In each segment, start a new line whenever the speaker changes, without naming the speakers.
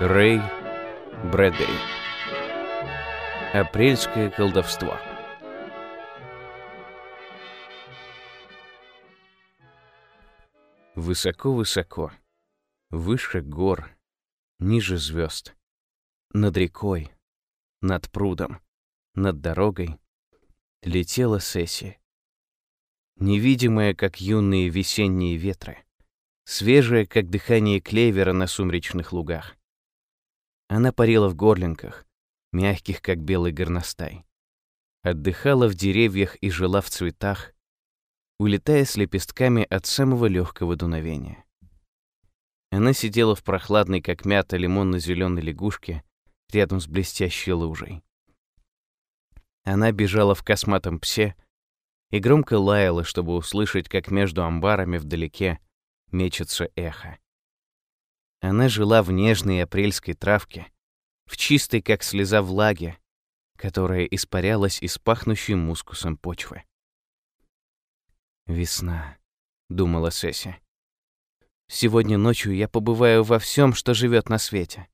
Рэй Брэдбери. Апрельское колдовство. Высоко-высоко, выше гор, ниже звезд, над рекой, над прудом, над дорогой летела Сесси. Невидимая, как юные весенние ветры, свежая, как дыхание клевера на сумречных лугах. Она парила в горлинках, мягких, как белый горностай. Отдыхала в деревьях и жила в цветах, улетая с лепестками от самого легкого дуновения. Она сидела в прохладной, как мята, лимонно-зеленой лягушке рядом с блестящей лужей. Она бежала в косматом псе и громко лаяла, чтобы услышать, как между амбарами вдалеке мечется эхо. Она жила в нежной апрельской травке, в чистой, как слеза влаге, которая испарялась из пахнущей мускусом почвы. «Весна», — думала Сесси. «Сегодня ночью я побываю во всем, что живет на свете».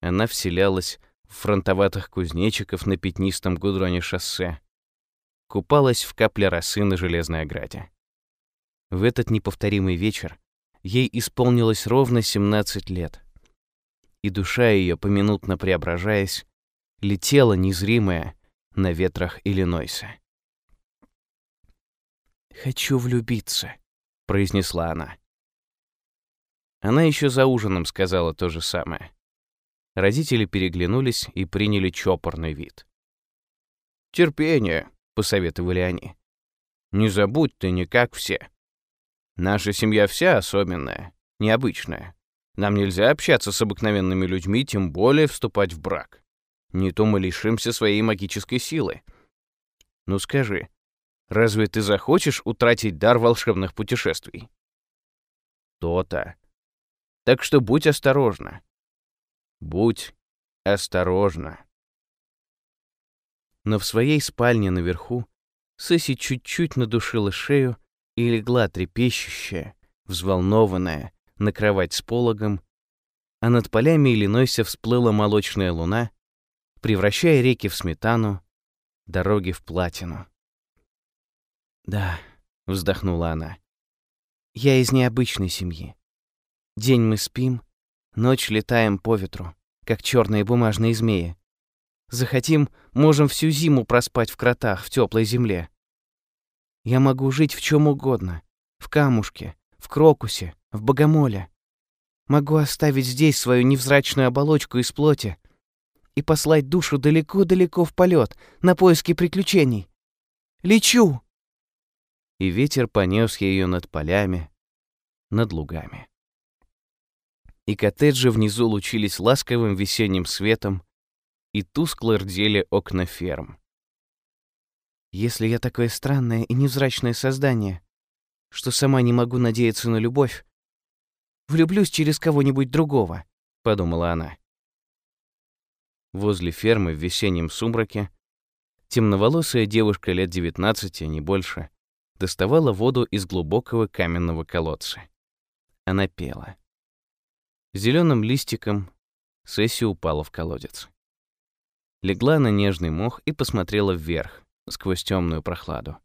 Она вселялась в фронтоватых кузнечиков на пятнистом гудроне шоссе, купалась в капле росы на железной ограде. В этот неповторимый вечер ей исполнилось ровно 17 лет. И душа ее, поминутно преображаясь, летела незримая на ветрах Иллинойса. «Хочу влюбиться», — произнесла она. Она еще за ужином сказала то же самое. Родители переглянулись и приняли чопорный вид. «Терпение», — посоветовали они. «Не забудь ты не как все. Наша семья вся особенная, необычная. Нам нельзя общаться с обыкновенными людьми, тем более вступать в брак. Не то мы лишимся своей магической силы. Ну скажи, разве ты захочешь утратить дар волшебных путешествий? То-то. Так что будь осторожна. Будь осторожна. Но в своей спальне наверху Сесси чуть-чуть надушила шею и легла трепещущая, взволнованная, на кровать с пологом, а над полями Иллинойса всплыла молочная луна, превращая реки в сметану, дороги в платину. «Да», — вздохнула она, — «я из необычной семьи. День мы спим, ночь летаем по ветру, как черные бумажные змеи. Захотим, можем всю зиму проспать в кротах в теплой земле. Я могу жить в чем угодно. В камушке, в крокусе, в богомоле. Могу оставить здесь свою невзрачную оболочку из плоти и послать душу далеко-далеко в полет на поиски приключений. Лечу!» И ветер понес ее над полями, над лугами. И коттеджи внизу лучились ласковым весенним светом, и тускло рдели окна ферм. Если я такое странное и невзрачное создание, что сама не могу надеяться на любовь, влюблюсь через кого-нибудь другого, подумала она. Возле фермы в весеннем сумраке темноволосая девушка лет 19, а не больше, доставала воду из глубокого каменного колодца. Она пела. Зеленым листиком Сесси упала в колодец. Легла на нежный мох и посмотрела вверх, сквозь темную прохладу.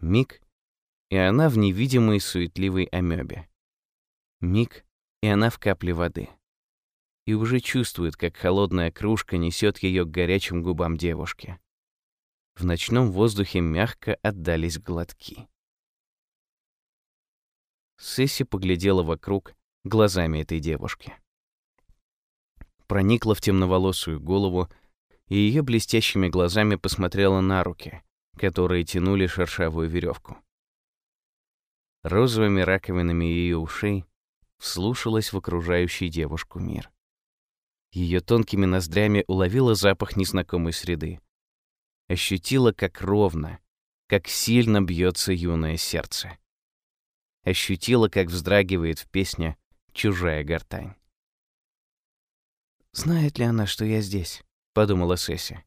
Миг, и она в невидимой суетливой амебе. Миг, и она в капле воды. И уже чувствует, как холодная кружка несет ее к горячим губам девушки. В ночном воздухе мягко отдались глотки. Сесси поглядела вокруг глазами этой девушки. Проникла в темноволосую голову и ее блестящими глазами посмотрела на руки, которые тянули шершавую веревку. Розовыми раковинами ее ушей вслушалась в окружающий девушку мир. Ее тонкими ноздрями уловила запах незнакомой среды. Ощутила, как ровно, как сильно бьется юное сердце. Ощутила, как вздрагивает в песне чужая гортань. Знает ли она, что я здесь? — подумала Сесси.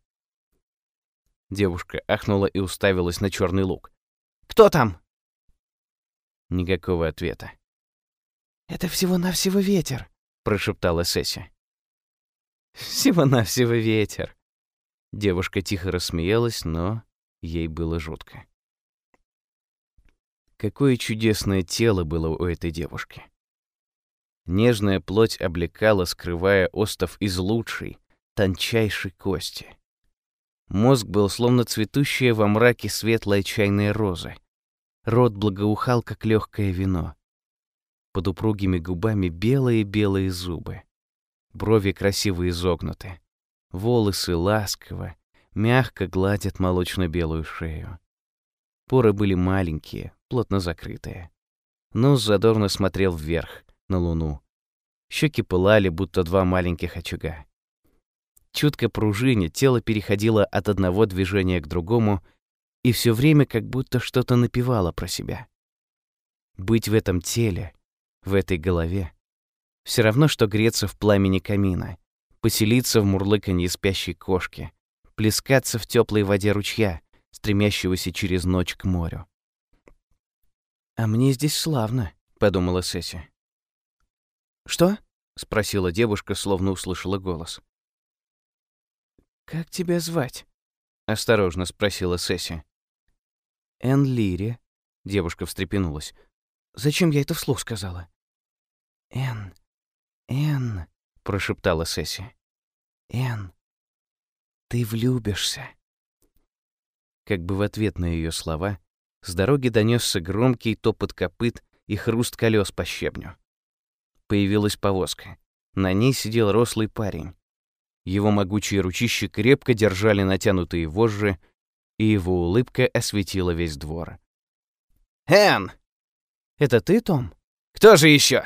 Девушка ахнула и уставилась на черный лук. «Кто там?» Никакого ответа. «Это всего-навсего ветер», прошептала Сесси. Всего-навсего ветер. Девушка тихо рассмеялась, но ей было жутко. Какое чудесное тело было у этой девушки. Нежная плоть облекала, скрывая остов из лучшей, тончайшей кости. Мозг был словно цветущая во мраке светлая чайная роза. Рот благоухал, как легкое вино. Под упругими губами белые-белые зубы. Брови красиво изогнуты. Волосы ласково, мягко гладят молочно-белую шею. Поры были маленькие, плотно закрытые. Нос задорно смотрел вверх, на луну. Щеки пылали, будто два маленьких очага. Чутко пружине тело переходило от одного движения к другому и все время как будто что-то напевало про себя. Быть в этом теле, в этой голове, все равно, что греться в пламени камина, поселиться в мурлыканье спящей кошки, плескаться в теплой воде ручья, стремящегося через ночь к морю. «А мне здесь славно», — подумала Сесси. «Что?» — спросила девушка, словно услышала голос. «Как тебя звать?» — осторожно спросила Сесси. «Энн Лири», — девушка встрепенулась. «Зачем я это вслух сказала?» «Энн, Энн», — прошептала Сесси. «Энн, ты влюбишься». Как бы в ответ на ее слова, с дороги донесся громкий топот копыт и хруст колес по щебню. Появилась повозка. На ней сидел рослый парень. Его могучие ручища крепко держали натянутые вожжи, и его улыбка осветила весь двор. «Энн!» «Это ты, Том?» «Кто же еще?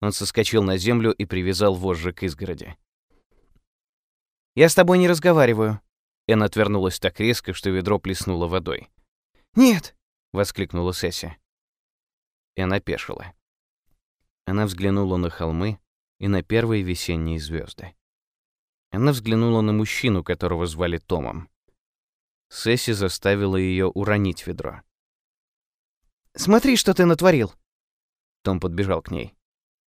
Он соскочил на землю и привязал вожжи к изгороди. «Я с тобой не разговариваю». Энн отвернулась так резко, что ведро плеснуло водой. «Нет!» — воскликнула Сесси. Энн опешила. Она взглянула на холмы и на первые весенние звезды. Она взглянула на мужчину, которого звали Томом. Сесси заставила ее уронить ведро. «Смотри, что ты натворил!» Том подбежал к ней.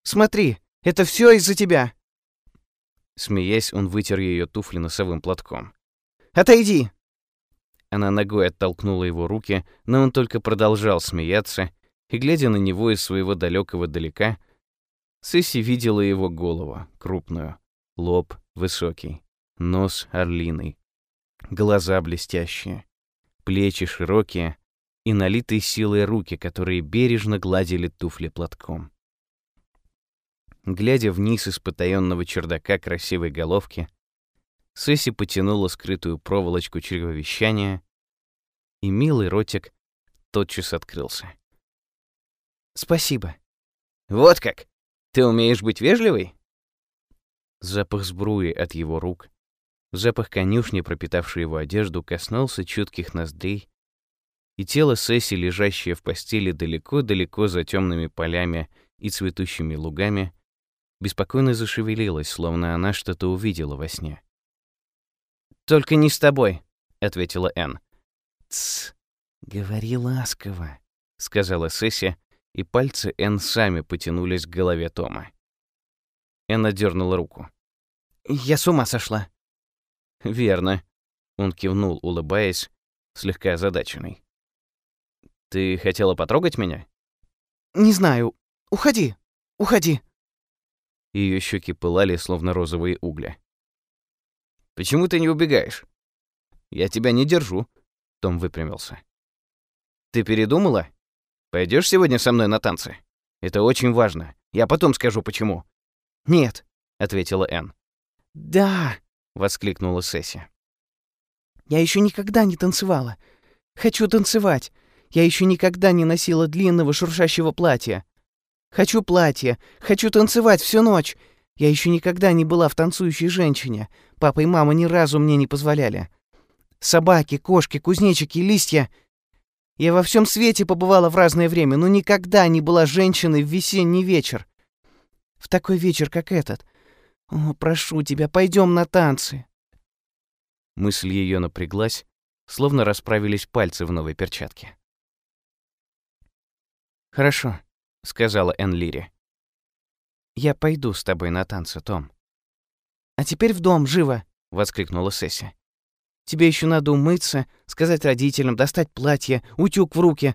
«Смотри, это все из-за тебя!» Смеясь, он вытер ее туфли носовым платком. «Отойди!» Она ногой оттолкнула его руки, но он только продолжал смеяться, и, глядя на него из своего далекого далека, Сесси видела его голову, крупную, лоб высокий, нос орлиный, глаза блестящие, плечи широкие и налитые силой руки, которые бережно гладили туфли платком. Глядя вниз из потаённого чердака красивой головки, Сесси потянула скрытую проволочку чревовещания, и милый ротик тотчас открылся. «Спасибо». «Вот как! Ты умеешь быть вежливой?» Запах сбруи от его рук, запах конюшни, пропитавший его одежду, коснулся чутких ноздрей, и тело Сесси, лежащее в постели далеко-далеко за темными полями и цветущими лугами, беспокойно зашевелилось, словно она что-то увидела во сне. «Только не с тобой», — ответила Энн. «Тсс, говори ласково», — сказала Сесси, и пальцы Энн сами потянулись к голове Тома. Энн дернула руку. «Я с ума сошла». «Верно», — он кивнул, улыбаясь, слегка озадаченный. «Ты хотела потрогать меня?» «Не знаю. Уходи, уходи». Ее щеки пылали, словно розовые угли. «Почему ты не убегаешь?» «Я тебя не держу», — Том выпрямился. «Ты передумала? Пойдешь сегодня со мной на танцы? Это очень важно. Я потом скажу, почему». «Нет», — ответила Энн. «Да», — воскликнула Сесси. «Я еще никогда не танцевала. Хочу танцевать. Я еще никогда не носила длинного шуршащего платья. Хочу платье, хочу танцевать всю ночь. Я еще никогда не была в танцующей женщине. Папа и мама ни разу мне не позволяли. Собаки, кошки, кузнечики, листья. Я во всем свете побывала в разное время, но никогда не была женщиной в весенний вечер. В такой вечер, как этот. О, прошу тебя, пойдем на танцы. Мысль ее напряглась, словно расправились пальцы в новой перчатке. Хорошо, сказала Энн Лири. «Я пойду с тобой на танцы, Том». «А теперь в дом, живо!» — воскликнула Сесси. «Тебе еще надо умыться, сказать родителям, достать платье, утюг в руки.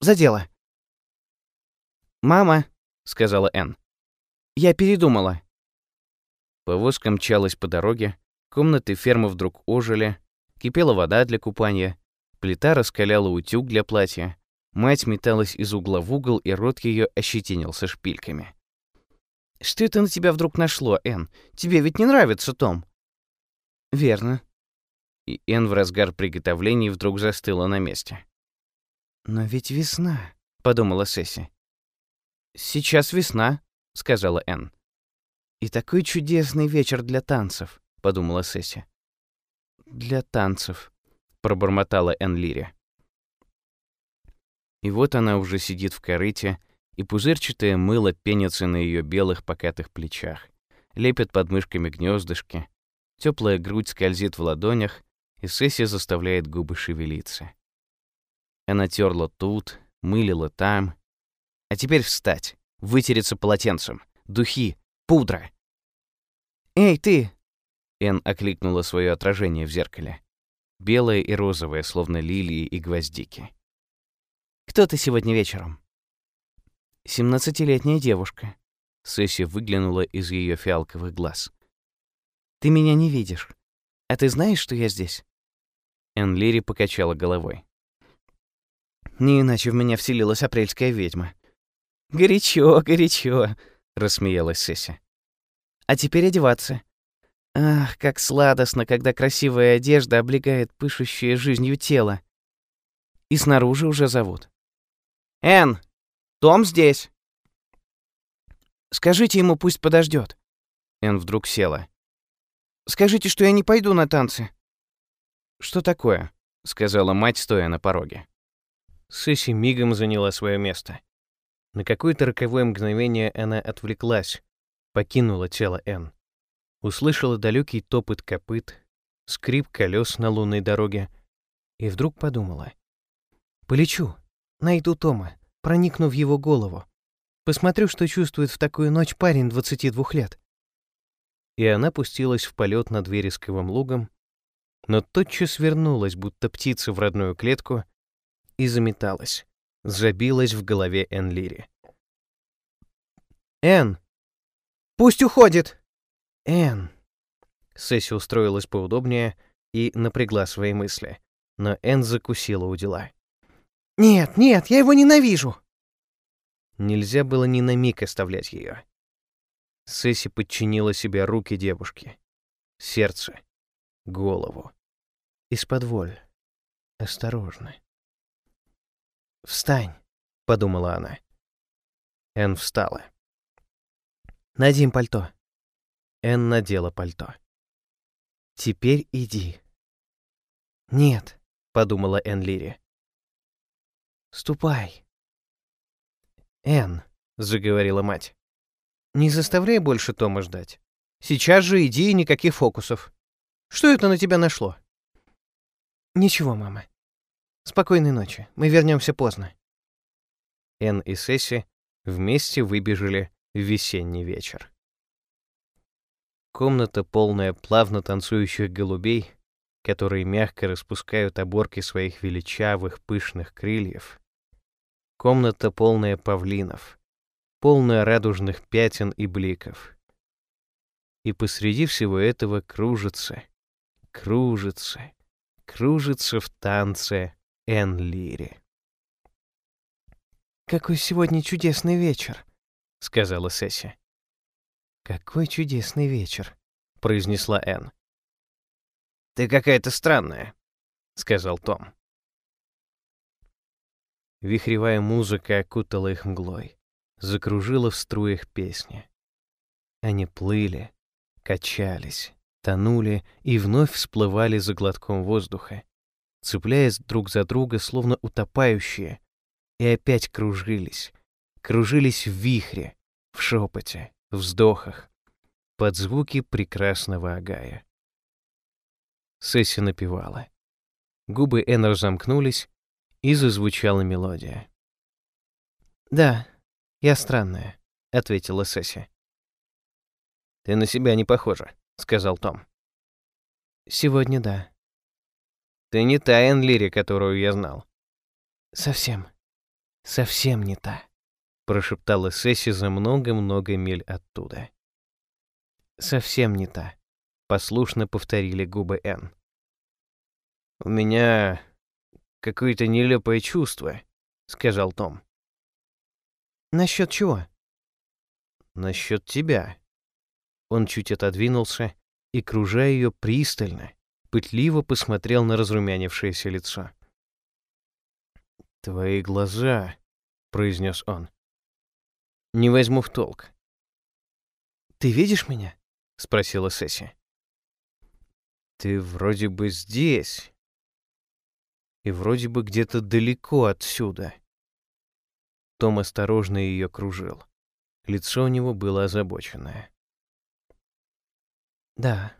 За дело!» «Мама!» — сказала Энн. «Я передумала». Повозка мчалась по дороге, комнаты фермы вдруг ожили, кипела вода для купания, плита раскаляла утюг для платья, мать металась из угла в угол, и рот ее ощетинился шпильками. «Что это на тебя вдруг нашло, Энн? Тебе ведь не нравится Том?» «Верно». И Энн в разгар приготовлений вдруг застыла на месте. «Но ведь весна», — подумала Сесси. «Сейчас весна», — сказала Энн. «И такой чудесный вечер для танцев», — подумала Сесси. «Для танцев», — пробормотала Энн Лири. И вот она уже сидит в корыте, и пузырчатое мыло пенится на ее белых покатых плечах, лепит под мышками гнездышки, теплая грудь скользит в ладонях, и Сесси заставляет губы шевелиться. Она терла тут, мылила там. А теперь встать, вытереться полотенцем, духи, пудра. «Эй, ты!» Эн окликнула свое отражение в зеркале. Белое и розовое, словно лилии и гвоздики. «Кто ты сегодня вечером?» Семнадцатилетняя девушка. Сесси выглянула из ее фиалковых глаз. «Ты меня не видишь. А ты знаешь, что я здесь?» Энн Лири покачала головой. «Не иначе в меня вселилась апрельская ведьма». «Горячо, горячо», — рассмеялась Сесси. «А теперь одеваться. Ах, как сладостно, когда красивая одежда облегает пышущее жизнью тело. И снаружи уже зовут. «Энн, том здесь. Скажите ему, пусть подождет. Эн вдруг села. Скажите, что я не пойду на танцы. Что такое? сказала мать, стоя на пороге. Сесси мигом заняла свое место. На какое-то роковое мгновение она отвлеклась, покинула тело Эн. Услышала далекий топот копыт, скрип колес на лунной дороге и вдруг подумала. «Полечу, найду Тома, проникну в его голову. Посмотрю, что чувствует в такую ночь парень 22 лет. И она пустилась в полет над вересковым лугом, но тотчас вернулась, будто птица в родную клетку, и заметалась, забилась в голове Энлири. «Эн! Пусть уходит!» «Эн!» Сесси устроилась поудобнее и напрягла свои мысли, но Эн закусила у дела. «Нет, нет, я его ненавижу!» Нельзя было ни на миг оставлять ее. Сесси подчинила себе руки девушки, сердце, голову. Из-под воль. Осторожно. «Встань», — подумала она. Эн встала. «Надень пальто». Эн надела пальто. «Теперь иди». «Нет», — подумала Эн Лири. Ступай. Эн, заговорила мать. Не заставляй больше Тома ждать. Сейчас же иди и никаких фокусов. Что это на тебя нашло? Ничего, мама. Спокойной ночи. Мы вернемся поздно. Эн и Сесси вместе выбежали в весенний вечер. Комната, полная плавно танцующих голубей, которые мягко распускают оборки своих величавых пышных крыльев. Комната полная павлинов, полная радужных пятен и бликов. И посреди всего этого кружится, кружится, кружится в танце Энлири. «Какой сегодня чудесный вечер», — сказала Сесси. «Какой чудесный вечер», — произнесла Энн. «Ты какая-то странная», — сказал Том. Вихревая музыка окутала их мглой, закружила в струях песни. Они плыли, качались, тонули и вновь всплывали за глотком воздуха, цепляясь друг за друга, словно утопающие, и опять кружились, кружились в вихре, в шепоте, вздохах, под звуки прекрасного Агая. Сесси напевала. Губы Энн разомкнулись, и зазвучала мелодия. «Да, я странная», — ответила Сесси. «Ты на себя не похожа», — сказал Том.
«Сегодня да».
«Ты не та Энн Лири, которую я знал».
«Совсем, совсем не та», —
прошептала Сесси за много-много миль оттуда.
«Совсем не та», — послушно повторили губы Энн.
«У меня какое-то нелепое чувство», — сказал Том.
«Насчет чего?»
«Насчет тебя». Он чуть отодвинулся и, кружа ее пристально, пытливо посмотрел на разрумянившееся лицо. «Твои глаза», — произнес он. «Не возьму в толк».
«Ты видишь меня?»
— спросила Сесси. «Ты вроде бы здесь, и вроде бы где-то далеко отсюда». Том осторожно ее кружил. Лицо у него было озабоченное.
«Да».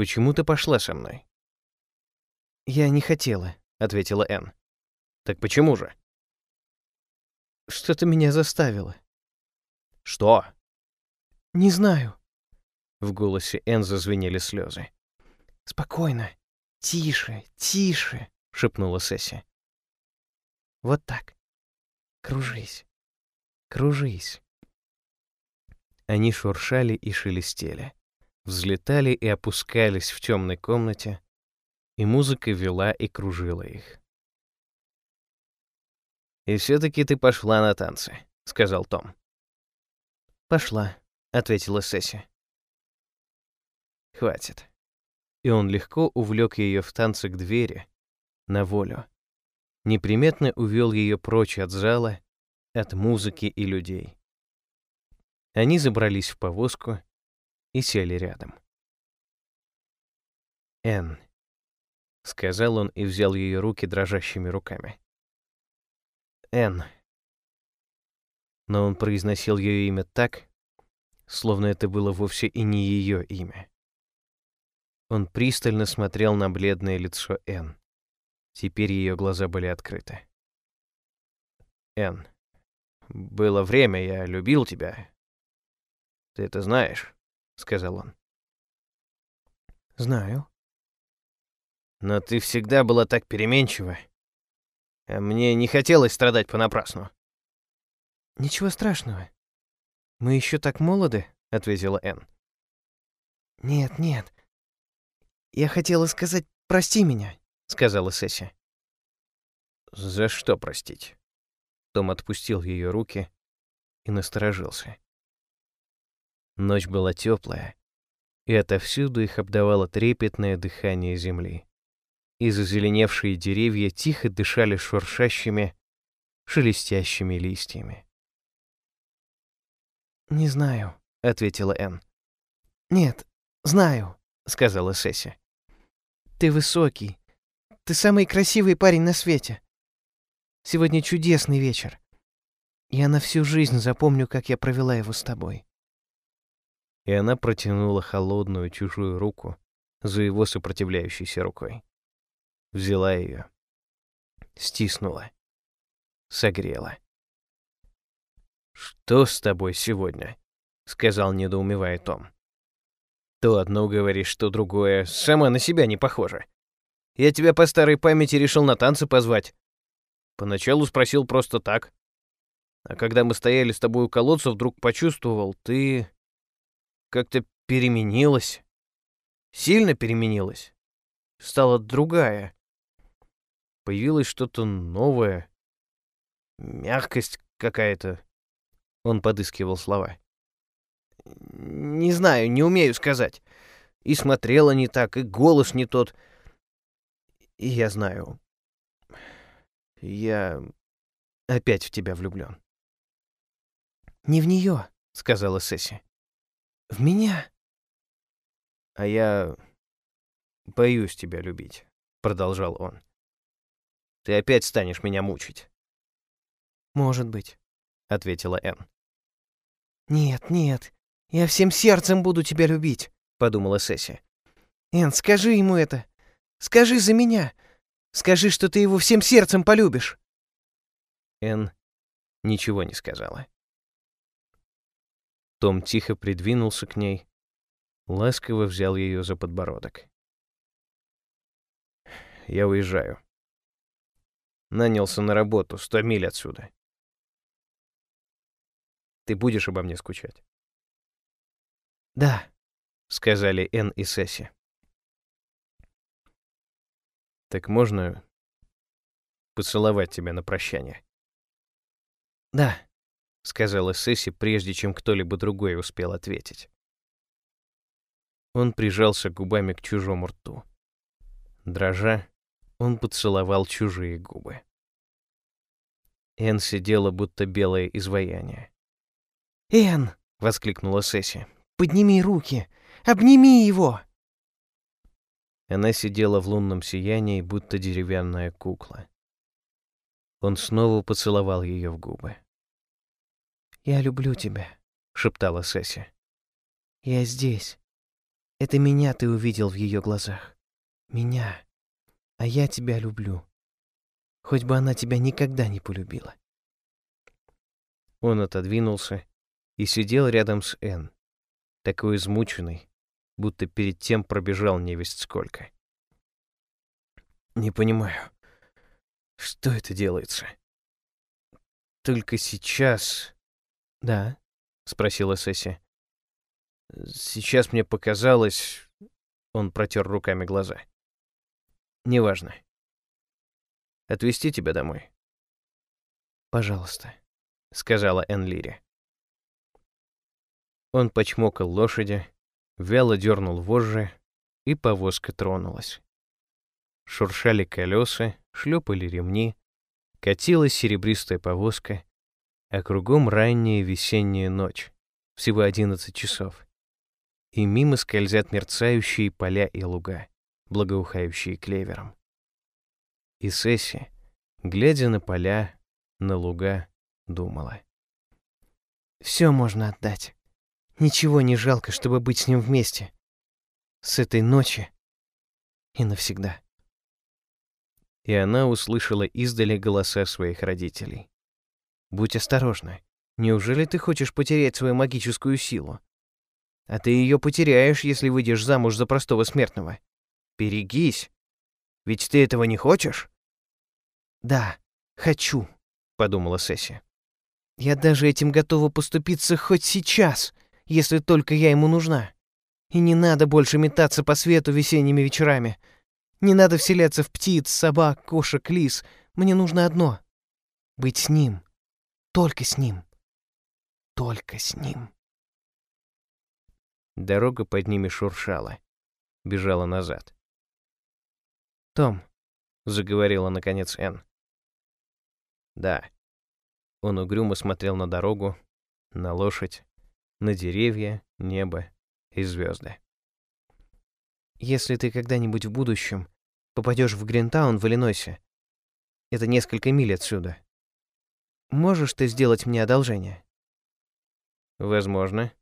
«Почему ты пошла со мной?»
«Я не хотела», — ответила Энн.
«Так почему же?»
«Что-то меня заставило».
«Что?»
«Не знаю».
В голосе Энн зазвенели слезы.
«Спокойно. Тише, тише», — шепнула Сесси. «Вот так. Кружись. Кружись».
Они шуршали и шелестели, взлетали и опускались в темной комнате, и музыка вела и кружила их. «И все-таки ты пошла на танцы», — сказал Том.
«Пошла», — ответила Сесси.
«Хватит». И он легко увлек ее в танцы к двери, на волю. Неприметно увел ее прочь от зала, от музыки и людей. Они забрались в повозку и сели рядом. «Энн», — сказал он и взял ее руки дрожащими руками. «Энн». Но он произносил ее имя так, словно это было вовсе и не ее имя. Он пристально смотрел на бледное лицо Энн. Теперь ее глаза были открыты. «Энн, было время, я любил тебя. Ты это знаешь?» — сказал он.
«Знаю».
«Но ты всегда была так переменчива. А мне не хотелось страдать понапрасну».
«Ничего страшного. Мы еще так молоды», — ответила Энн. «Нет, нет. Я хотела сказать «прости меня», — сказала Сесси.
«За что простить?» Том отпустил ее руки и насторожился. Ночь была теплая, и отовсюду их обдавало трепетное дыхание земли. И зазеленевшие деревья тихо дышали шуршащими, шелестящими листьями.
«Не знаю», — ответила Энн. «Нет, знаю», — сказала Сесси. «Ты высокий. Ты самый красивый парень на свете. Сегодня чудесный вечер. Я на всю жизнь запомню, как я провела его с тобой».
И она протянула холодную чужую руку за его сопротивляющейся рукой. Взяла ее, стиснула, согрела. «Что с тобой сегодня?» — сказал, недоумевая Том. «То одно говоришь, то другое. Сама на себя не похожа. Я тебя по старой памяти решил на танцы позвать. Поначалу спросил просто так. А когда мы стояли с тобой у колодца, вдруг почувствовал, ты как-то переменилась. Сильно переменилась. Стала другая. Появилось что-то новое. Мягкость какая-то. Он подыскивал слова. «Не знаю, не умею сказать. И смотрела не так, и голос не тот. И я знаю. Я опять в тебя влюблен».
«Не в нее», — сказала Сесси. «В меня».
«А я боюсь тебя любить», — продолжал он. «Ты опять станешь меня мучить».
«Может быть»
ответила Энн.
Нет, нет. Я всем сердцем буду тебя любить, подумала Сесси. Энн, скажи ему это. Скажи за меня. Скажи, что ты его всем сердцем полюбишь.
Энн ничего не сказала. Том тихо придвинулся к ней, ласково взял ее за подбородок. «Я уезжаю. Нанялся на работу, сто миль отсюда. Ты будешь обо мне скучать?»
«Да», —
сказали Энн и Сесси. «Так можно поцеловать тебя на прощание?»
«Да», —
сказала Сесси, прежде чем кто-либо другой успел ответить. Он прижался губами к чужому рту. Дрожа, он поцеловал чужие губы. Эн сидела, будто белое изваяние.
«Эн!» — воскликнула Сесси. «Подними руки! Обними его!»
Она сидела в лунном сиянии, будто деревянная кукла. Он снова поцеловал ее в губы.
«Я люблю тебя», — шептала Сесси. «Я здесь. Это меня ты увидел в ее глазах. Меня. А я тебя люблю. Хоть бы она тебя никогда не полюбила».
Он отодвинулся и сидел рядом с Энн, такой измученный, будто перед тем пробежал невесть сколько. «Не понимаю, что это делается?» Только сейчас
«Да?»
— спросила Сесси. «Сейчас мне показалось...» Он протер руками глаза. «Неважно. Отвезти тебя домой?»
«Пожалуйста», —
сказала Энлири. Он почмокал лошади, вяло дернул вожжи, и повозка тронулась. Шуршали колеса, шлепали ремни, катилась серебристая повозка, а кругом ранняя весенняя ночь, всего 11 часов. И мимо скользят мерцающие поля и луга, благоухающие клевером. И Сесси, глядя на поля, на луга, думала.
«Все можно отдать. Ничего не жалко, чтобы быть с ним вместе. С этой ночи и навсегда».
И она услышала издали голоса своих родителей. Будь осторожна. Неужели ты хочешь потерять свою магическую силу? А ты ее потеряешь, если выйдешь замуж за простого смертного. Берегись. Ведь ты этого не хочешь?
Да, хочу,
подумала Сесси.
Я даже этим готова поступиться хоть сейчас, если только я ему нужна. И не надо больше метаться по свету весенними вечерами. Не надо вселяться в птиц, собак, кошек, лис. Мне нужно одно — быть с ним. Только с ним. Только с ним.
Дорога под ними шуршала, бежала назад.
«Том», —
заговорила наконец Энн. «Да». Он угрюмо смотрел на дорогу, на лошадь, на деревья, небо и звезды.
«Если ты когда-нибудь в будущем попадешь в Гринтаун в Иллинойсе, это несколько миль отсюда, Можешь ты сделать мне одолжение?
Возможно.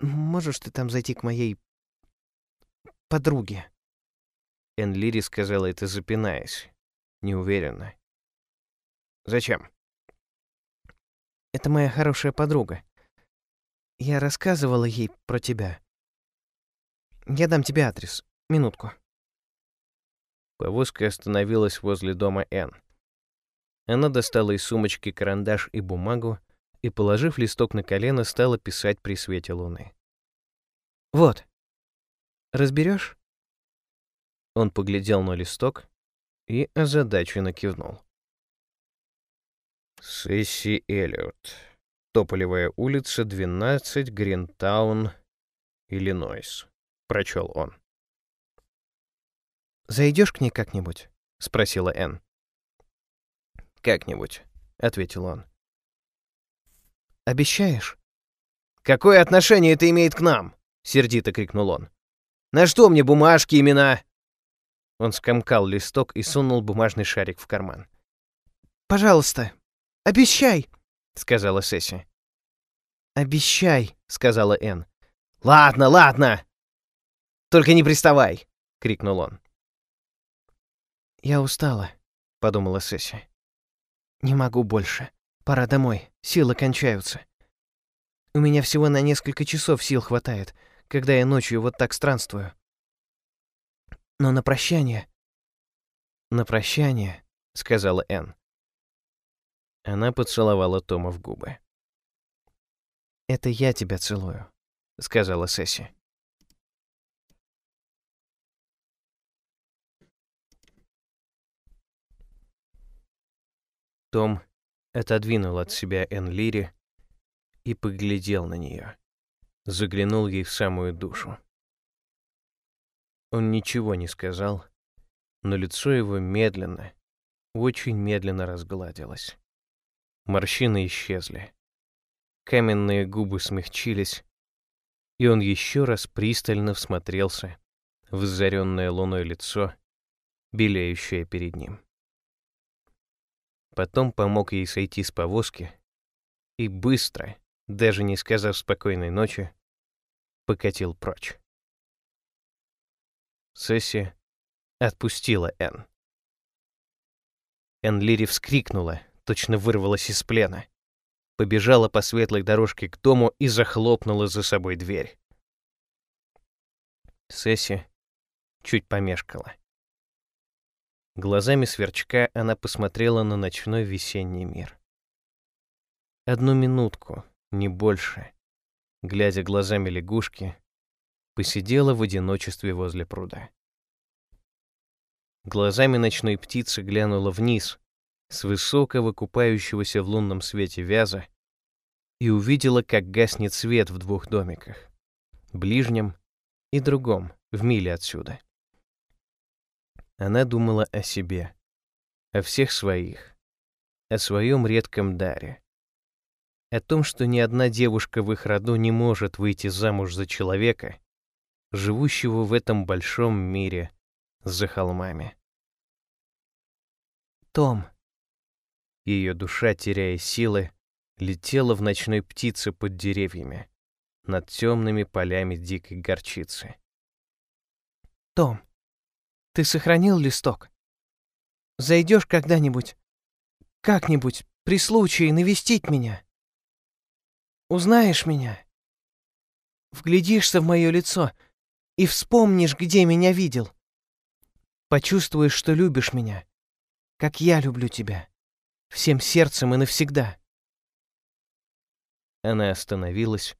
Можешь ты там зайти к моей подруге?
Энлири сказала это, запинаясь, неуверенно. Зачем?
Это моя хорошая подруга. Я рассказывала ей про тебя. Я дам тебе адрес. Минутку.
Повозка остановилась возле дома Энн. Она достала из сумочки карандаш и бумагу и, положив листок на колено, стала писать при свете луны.
«Вот. Разберешь?»
Он поглядел на листок и озадаченно кивнул. Сесси Эллиот. Тополевая улица, 12, Гринтаун, Иллинойс. Прочел он.
«Зайдешь к ней как-нибудь?» — спросила Энн.
«Как-нибудь», — ответил он.
«Обещаешь?»
«Какое отношение это имеет к нам?» — сердито крикнул он. «На что мне бумажки, имена?» Он скомкал листок и сунул бумажный шарик в карман.
«Пожалуйста, обещай!»
— сказала Сесси.
«Обещай!» — сказала Энн.
«Ладно, ладно! Только не приставай!» — крикнул он.
«Я устала», — подумала Сесси. Не могу больше. Пора домой. Силы кончаются. У меня всего на несколько часов сил хватает, когда я ночью вот так странствую. Но на прощание... На прощание, сказала Энн.
Она поцеловала Тома в губы.
«Это я тебя целую», — сказала Сесси.
Том отодвинул от себя Энн Лири и поглядел на нее. Заглянул ей в самую душу. Он ничего не сказал, но лицо его медленно, очень медленно разгладилось. Морщины исчезли. Каменные губы смягчились, и он еще раз пристально всмотрелся в озаренное луной лицо, белеющее перед ним. Потом помог ей сойти с повозки и быстро, даже не сказав спокойной ночи, покатил прочь. Сесси отпустила Энн. Энн Лири вскрикнула, точно вырвалась из плена. Побежала по светлой дорожке к дому и захлопнула за собой дверь. Сесси чуть помешкала. Глазами сверчка она посмотрела на ночной весенний мир. Одну минутку, не больше, глядя глазами лягушки, посидела в одиночестве возле пруда. Глазами ночной птицы глянула вниз, с высокого купающегося в лунном свете вяза, и увидела, как гаснет свет в двух домиках, ближнем и другом, в миле отсюда. Она думала о себе, о всех своих, о своем редком даре, о том, что ни одна девушка в их роду не может выйти замуж за человека, живущего в этом большом мире за холмами.
«Том!»
Ее душа, теряя силы, летела в ночной птице под деревьями, над темными полями дикой горчицы.
«Том, ты сохранил листок? Зайдешь когда-нибудь, как-нибудь, при случае навестить меня? Узнаешь меня? Вглядишься в мое лицо и вспомнишь, где меня видел. Почувствуешь, что любишь меня, как я люблю тебя, всем сердцем и навсегда.
Она остановилась,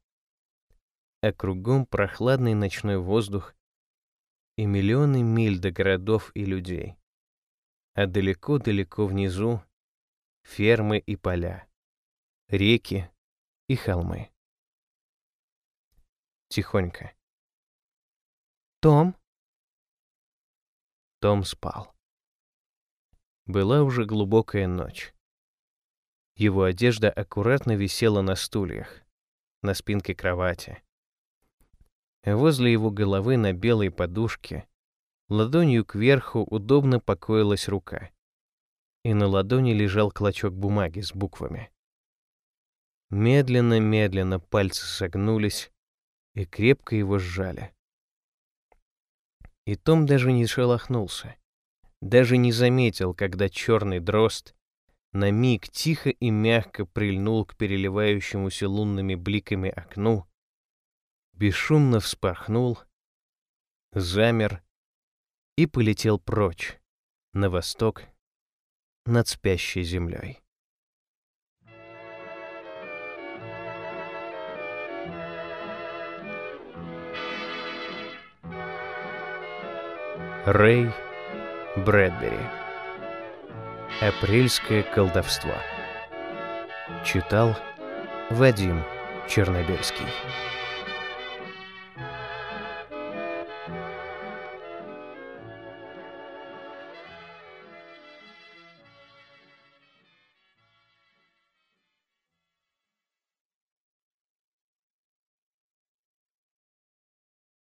а кругом прохладный ночной воздух и миллионы миль до городов и людей. А далеко-далеко внизу — фермы и поля, реки и холмы. Тихонько.
«Том?»
Том спал. Была уже глубокая ночь. Его одежда аккуратно висела на стульях, на спинке кровати. Возле его головы на белой подушке ладонью кверху удобно покоилась рука, и на ладони лежал клочок бумаги с буквами. Медленно-медленно пальцы согнулись и крепко его сжали. И Том даже не шелохнулся, даже не заметил, когда черный дрозд на миг тихо и мягко прильнул к переливающемуся лунными бликами окну бесшумно вспорхнул, замер и полетел прочь, на восток, над спящей землей. Рэй Брэдбери. Апрельское колдовство. Читал Вадим Чернобельский